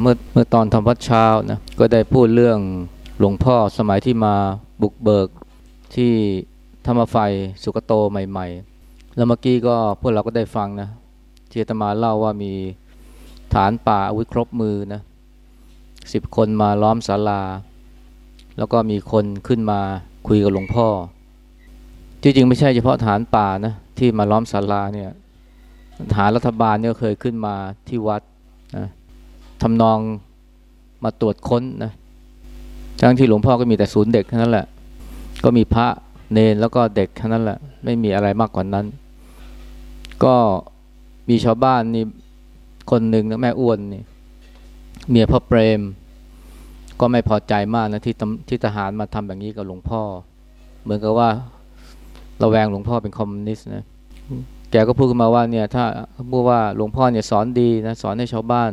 เมื่อเมื่อตอนทำวัดเช้านะก็ได้พูดเรื่องหลวงพ่อสมัยที่มาบุกเบิกที่ธรรมไฟสุกโตใหม่ ๆ แล้วเมื่อกี้ก็พวกเราก็ได้ฟังนะที่ตมาเล่าว่ามีฐานป่าอาวุธครบมือนะสิบคนมาล้อมศาลา แล้วก็มีคนขึ้นมาคุยกับหลวงพ่อ จริงๆไม่ใช่เฉพาะฐานป่านะที่มาล้อมศาลาเนี่ยฐานรัฐบาลเนี่ยเคยขึ้นมาที่วัดนะ ทำนองมาตรวจค้นนะทั้งที่หลวงพ่อก็มีแต่ศูนย์เด็กแค่นั้นแหละ ก็มีพระเนนแล้วก็เด็กแค่นั้นแหละ ไม่มีอะไรมากกว่านั้น ก็มีชาวบ้านนี่คนหนึ่งนะแม่อ้วนนี่เมียพ่อเปรม ก็ไม่พอใจมากนะที่ที่ทหารมาทำแบบนี้กับหลวงพ่อ เหมือนกับว่าระแวงหลวงพ่อเป็นคอมมิวนิสต์นะแกก็พูดขึ้นมาว่าเนี่ยถ้าพูดว่าหลวงพ่อเนี่ยสอนดีนะสอนให้ชาวบ้าน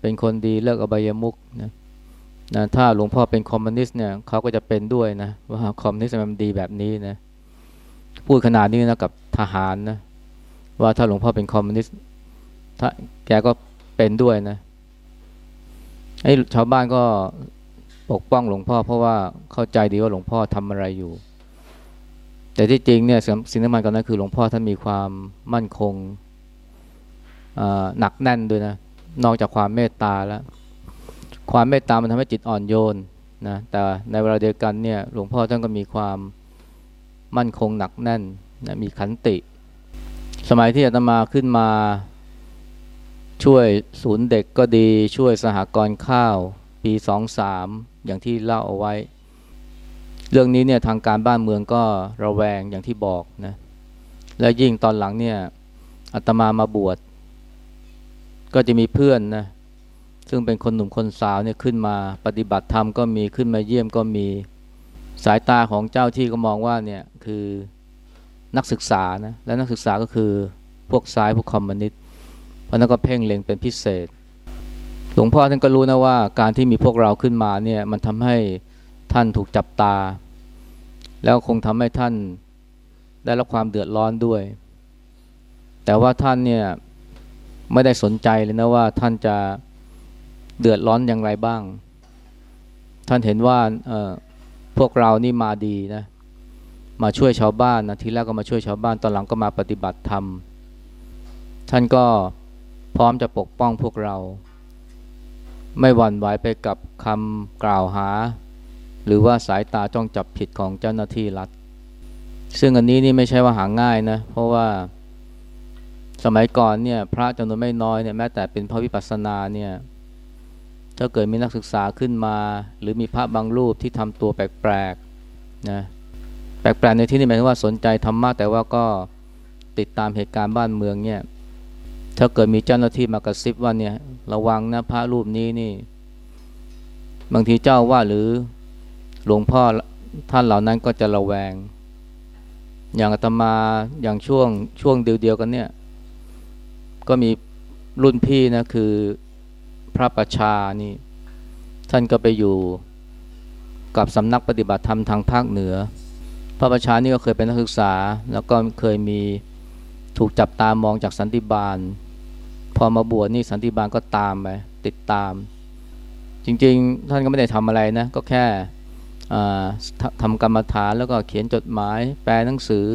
เป็นคนดีเลิกอบายมุขนะนะถ้าหลวงพ่อเป็นคอมมิวนิสต์เนี่ยเขาก็จะเป็นด้วยนะว่าคอมมิวนิสต์มันดีแบบนี้นะพูดขนาดนี้นะกับทหารนะว่าถ้าหลวงพ่อเป็นคอมมิวนิสต์ถ้าแกก็เป็นด้วยนะไอ้ชาวบ้านก็ปกป้องหลวงพ่อเพราะว่าเข้าใจดีว่าหลวงพ่อทำอะไรอยู่ แต่ที่จริงเนี่ยสิ่งที่มันกันนั้นคือหลวงพ่อท่านมีความมั่นคงหนักแน่นด้วยนะ นอกจากความเมตตาแล้ว ความเมตตามันทำให้จิตอ่อนโยนนะแต่ในเวลาเดียวกันเนี่ยหลวงพ่อท่านก็มีความมั่นคงหนักแน่นนะมีขันติ สมัยที่อาตมาขึ้นมาช่วยศูนย์เด็กก็ดีช่วยสหกรณ์ข้าวปีสองสามอย่างที่เล่าเอาไว้ เรื่องนี้เนี่ยทางการบ้านเมืองก็ระแวงอย่างที่บอกนะแล้วยิ่งตอนหลังเนี่ยอาตมามาบวช ก็จะมีเพื่อนนะซึ่งเป็นคนหนุ่มคนสาวเนี่ยขึ้นมาปฏิบัติธรรมก็มีขึ้นมาเยี่ยมก็มีสายตาของเจ้าที่ก็มองว่าเนี่ยคือนักศึกษานะและนักศึกษาก็คือพวกซ้ายพวกคอมมิวนิสต์เพราะนั้นก็เพ่งเล็งเป็นพิเศษ หลวงพ่อท่านก็รู้นะว่าการที่มีพวกเราขึ้นมาเนี่ยมันทำให้ท่านถูกจับตา แล้วคงทำให้ท่านได้รับความเดือดร้อนด้วย แต่ว่าท่านเนี่ย ไม่ได้สนใจเลยนะว่าท่านจะเดือดร้อนอย่างไรบ้าง ท่านเห็นว่าพวกเรานี่มาดีนะ มาช่วยชาวบ้านนะทีแรกก็มาช่วยชาวบ้าน ตอนหลังก็มาปฏิบัติธรรม ท่านก็พร้อมจะปกป้องพวกเรา ไม่หวั่นไหวไปกับคำกล่าวหา หรือว่าสายตาจ้องจับผิดของเจ้าหน้าที่รัฐ ซึ่งอันนี้นี่ไม่ใช่ว่าหาง่ายนะ เพราะว่า สมัยก่อนเนี่ยพระจำนวนไม่น้อยเนี่ยแม้แต่เป็นพระวิปัสสนาเนี่ยถ้าเกิดมีนักศึกษาขึ้นมา หรือมีพระบางรูปที่ทำตัวแปลกๆนะแปลกๆในที่นี้หมายถึงว่าสนใจธรรมะแต่ว่าก็ติดตามเหตุการณ์บ้านเมืองเนี่ยถ้าเกิดมีเจ้าหน้าที่มากระซิบว่าเนี่ยระวังนะพระรูปนี้นี่ บางทีเจ้าว่าหรือหลวงพ่อท่านเหล่านั้นก็จะระแวง อย่างอาตมาอย่างช่วงช่วงเดียวๆกันเนี่ย ก็มีรุ่นพี่นะคือพระประชานี่ท่านก็ไปอยู่กับสำนักปฏิบัติธรรมทางภาคเหนือ พระประชานี่ก็เคยเป็นนักศึกษา แล้วก็เคยมีถูกจับตามองจากสันติบาล พอมาบวชนี่สันติบาลก็ตามไปติดตาม จริงๆ ท่านก็ไม่ได้ทำอะไรนะ ก็แค่ทำกรรมฐานแล้วก็เขียนจดหมาย แปลหนังสือ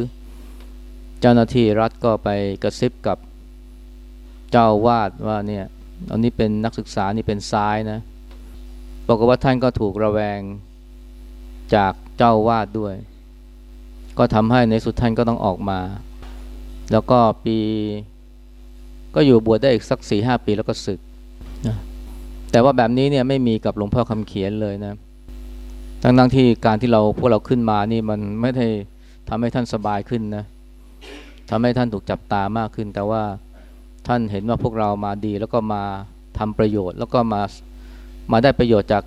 เจ้าหน้าที่รัฐก็ไปกระซิบกับ เจ้าวาดว่าเนี่ยอันนี้เป็นนักศึกษานี่เป็นซ้ายนะบอกว่าท่านก็ถูกระแวงจากเจ้าวาดด้วย ก็ทำให้ในสุดท่านก็ต้องออกมา แล้วก็ปี ก็อยู่บวชได้อีกสักสี่ห้าปีแล้วก็ศึกนะแต่ว่าแบบนี้เนี่ยไม่มีกับหลวงพ่อคำเขียนเลยนะทั้งทั้งที่การที่เราพวกเราขึ้นมานี่มันไม่ได้ทำให้ท่านสบายขึ้นนะทำให้ท่านถูกจับตามากขึ้น แต่ว่า ท่านเห็นว่าพวกเรามาดี แล้วก็มาทำประโยชน์ แล้วก็มามาได้ประโยชน์จาก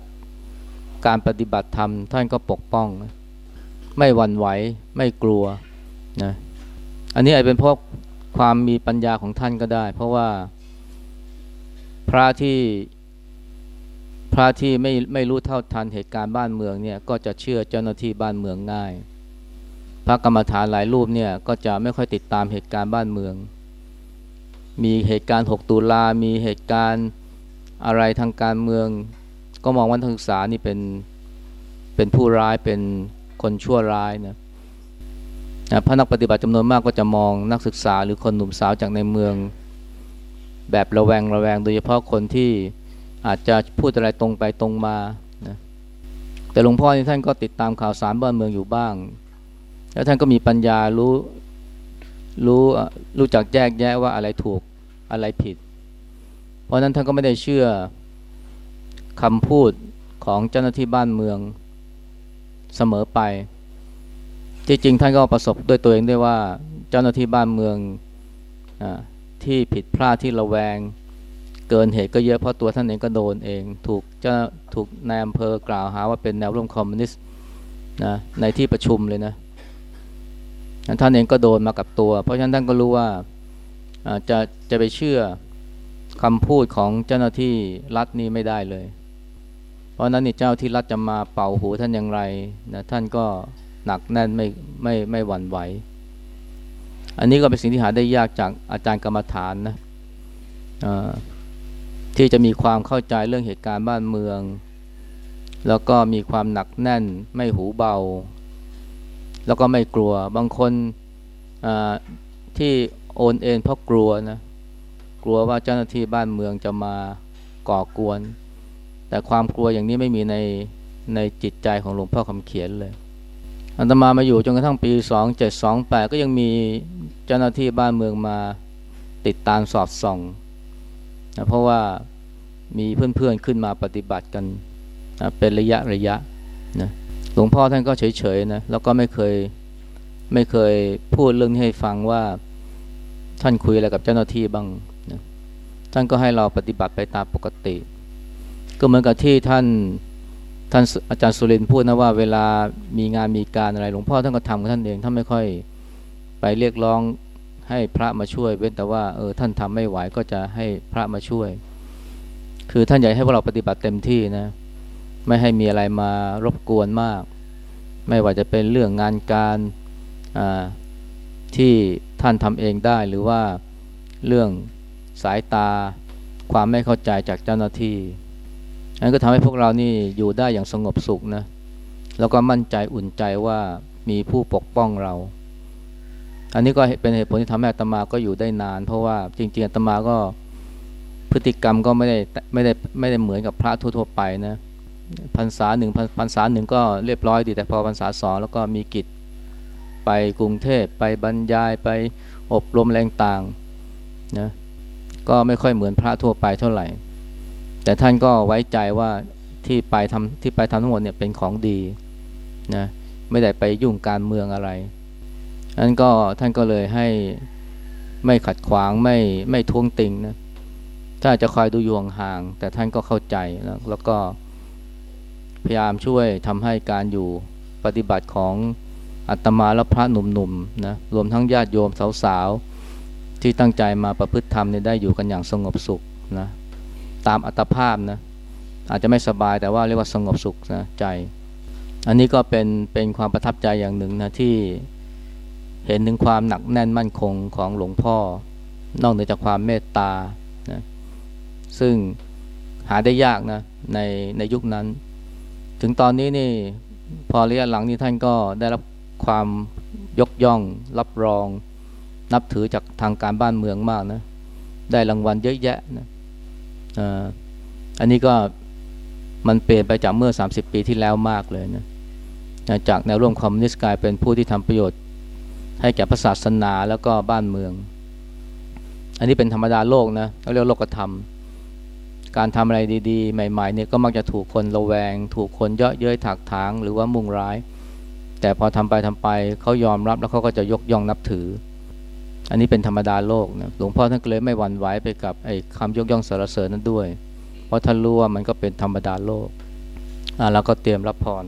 การปฏิบัติธรรม ท่านก็ปกป้อง ไม่หวั่นไหวไม่กลัวนะอันนี้อาจเป็นเพราะความมีปัญญาของท่านก็ได้ เพราะว่าพระที่พระที่ไม่ไม่รู้เท่าทันเหตุการณ์บ้านเมืองเนี่ยก็จะเชื่อเจ้าหน้าที่บ้านเมืองง่าย พระกรรมฐานหลายรูปเนี่ยก็จะไม่ค่อยติดตามเหตุการณ์บ้านเมือง มีเหตุการณ์ 6 ตุลา มีเหตุการณ์อะไรทางการเมือง ก็มองว่านักศึกษานี่เป็นเป็นผู้ร้ายเป็นคนชั่วร้ายนะนะพระนักปฏิบัติจำนวนมากก็จะมองนักศึกษาหรือคนหนุ่มสาวจากในเมือง แบบระแวงระแวง โดยเฉพาะคนที่อาจจะพูดอะไรตรงไปตรงมานะแต่หลวงพ่อท่านก็ติดตามข่าวสารบ้านเมืองอยู่บ้าง แล้วท่านก็มีปัญญารู้ รู้รู้จักแยกแยะว่าอะไรถูกอะไรผิด เพราะนั้นท่านก็ไม่ได้เชื่อคำพูดของเจ้าหน้าที่บ้านเมืองเสมอไปที่จริงท่านก็ประสบด้วยตัวเองด้ว่าเจ้าหน้าที่บ้านเมืองอที่ผิดพลาดที่ระแวง เกินเหตุก็เยอะเพราะตัวท่านเองก็โดนเอง ถูกจะถูกนายอำเภอกล่าวหาว่าเป็นแนวร่วมคอมมิวนิสต์นะในที่ประชุมเลยนะ ท่านเองก็โดนมากับตัว เพราะฉะนั้นท่านก็รู้ว่าจะจะไปเชื่อคำพูดของเจ้าหน้าที่รัฐนี้ไม่ได้เลย เพราะนั้นนี่เจ้าที่รัฐจะมาเป่าหูท่านอย่างไรนะท่านก็หนักแน่นไม่ไม่ไม่หวั่นไหว อันนี้ก็เป็นสิ่งที่หาได้ยากจากอาจารย์กรรมฐานนะที่จะมีความเข้าใจเรื่องเหตุการณ์บ้านเมือง แล้วก็มีความหนักแน่นไม่หูเบา แล้วก็ไม่กลัวบางคนที่โอนเอ็นเพราะกลัวนะกลัวว่าเจ้าหน้าที่บ้านเมืองจะมาก่อกวน แต่ความกลัวอย่างนี้ไม่มีในในจิตใจของหลวงพ่อคำเขียนเลยอัตมามาอยู่จนกระทั่งปีสองเจ็ดสองแปดก็ยังมีเจ้าหน้าที่บ้านเมืองมาติดตามสอดส่องนะเพราะว่ามีเพื่อนๆขึ้นมาปฏิบัติกันนะเป็นระยะระยะนะ ลวงพ่อท่านก็เฉยๆนะแล้วก็ไม่เคยไม่เคยพูดเรื่องนี้ให้ฟังว่าท่านคุยอะไรกับเจ้าหน้าที่บ้างนะท่านก็ให้เราปฏิบัติไปตามปกติ ก็เหมือนกับที่ท่านท่านอาจารย์สุรินพูดนะว่าเวลามีงานมีการอะไร หลวงพ่อท่านก็ทำกับท่านเองท่านไม่ค่อยไปเรียกร้องให้พระมาช่วย เว้นแต่ว่าเออท่านทำไม่ไหวก็จะให้พระมาช่วย คือท่านอยากให้พวกเราปฏิบัติเต็มที่นะ ไม่ให้มีอะไรมารบกวนมาก ไม่ว่าจะเป็นเรื่องงานการที่ท่านทำเองได้หรือว่าเรื่องสายตาความไม่เข้าใจจากเจ้าหน้าที่นั้นก็ทำให้พวกเรานี่อยู่ได้อย่างสงบสุขนะแล้วก็มั่นใจอุ่นใจว่ามีผู้ปกป้องเรา อันนี้ก็เป็นเหตุผลที่ทำให้อาตมาก็อยู่ได้นาน เพราะว่าจริงๆอาตมาก็พฤติกรรมก็ไม่ได้ไม่ได้ไม่ได้เหมือนกับพระทั่วๆไปนะ พรรษาหนึ่งพรรษาหนึ่งก็เรียบร้อยดี แต่พอพรรษาสองแล้วก็มีกิจไปกรุงเทพไปบรรยายไปอบรมแรงต่างนะก็ไม่ค่อยเหมือนพระทั่วไปเท่าไหร่ แต่ท่านก็ไว้ใจว่าที่ไปทำที่ไปทำทั้งหมดเนี่ยเป็นของดีนะไม่ได้ไปยุ่งการเมืองอะไรนั้นก็ท่านก็เลยให้ไม่ขัดขวางไม่ไม่ท้วงติงนะถ้าจะคอยดูยู่ห่าง แต่ท่านก็เข้าใจนะแล้วก็ พยายามช่วยทำให้การอยู่ปฏิบัติของอัตมาและพระหนุ่มๆนนะรวมทั้งญาติโยมสาวๆ ที่ตั้งใจมาประพฤติธรรมเนี่ยได้อยู่กันอย่างสงบสุขนะตามอัตภาพนะอาจจะไม่สบายแต่ว่าเรียกว่าสงบสุขนะใจ อันนี้ก็เป็นเป็นความประทับใจอย่างหนึ่งนะที่เห็นถึงความหนักแน่นมั่นคงของหลวงพ่อ นอกเหนือจากความเมตตานะซึ่งหาได้ยากนะในในยุคนั้น ถึงตอนนี้นี่พอระยะหลังนี้ท่านก็ได้รับความยกย่อง รับรอง นับถือจากทางการบ้านเมืองมากนะ ได้รางวัลเยอะแยะนะอันนี้ก็มันเปลี่ยนไปจากเมื่อ 30 ปีที่แล้วมากเลยนะจากแนวร่วมคอมมิวนิสต์กลายเป็นผู้ที่ทำประโยชน์ ให้แก่ศาสนาแล้วก็บ้านเมือง อันนี้เป็นธรรมดาโลกนะเรียกโลกธรรม การทำอะไรดีๆ ใหม่ๆเนี่ยก็มักจะถูกคนระแวง ถูกคนเยาะเย้ยถักถางหรือว่ามุ่งร้าย แต่พอทำไปทำไปเขายอมรับแล้วเขาก็จะยกย่องนับถือ อันนี้เป็นธรรมดาโลกนะหลวงพ่อท่านเลยไม่หวั่นไหวไปกับไอ้คำยกย่องสรรเสริญนั้นด้วย เพราะท่านรู้ว่ามันก็เป็นธรรมดาโลกอ่าแล้วก็เตรียมรับพร